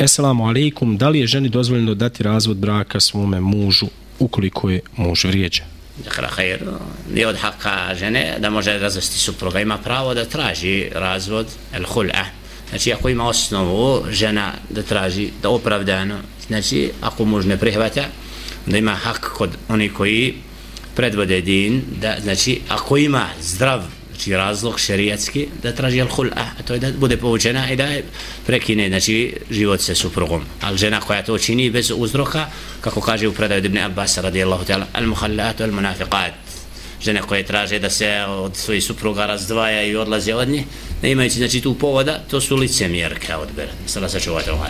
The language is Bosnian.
Esselamu alaikum, da li je ženi dozvoljeno dati razvod braka svome mužu ukoliko je muž vrijeđa? Dakle, hajr, nije od haka žene da može razvesti supruga, ima pravo da traži razvod, el hul'a. Znači, ako ima osnovu žena da traži, da opravdano, znači, ako muž ne prihvata, da ima hak kod oni koji predvode din, da, znači, ako ima zdrav znači razlog šerijatski da traži al hul'a, a to je da bude povučena i da je prekine znači život sa suprugom. Al žena koja to čini bez uzroka, kako kaže u predaju Ibn Abbas radijallahu ta'ala, al-muhallatu al munafiqat. Žene koje traže da se od svojih supruga razdvaja i odlaze od njih, ne imajući znači tu povoda, to su licemjerke odbere. Sada sačuvajte ovaj.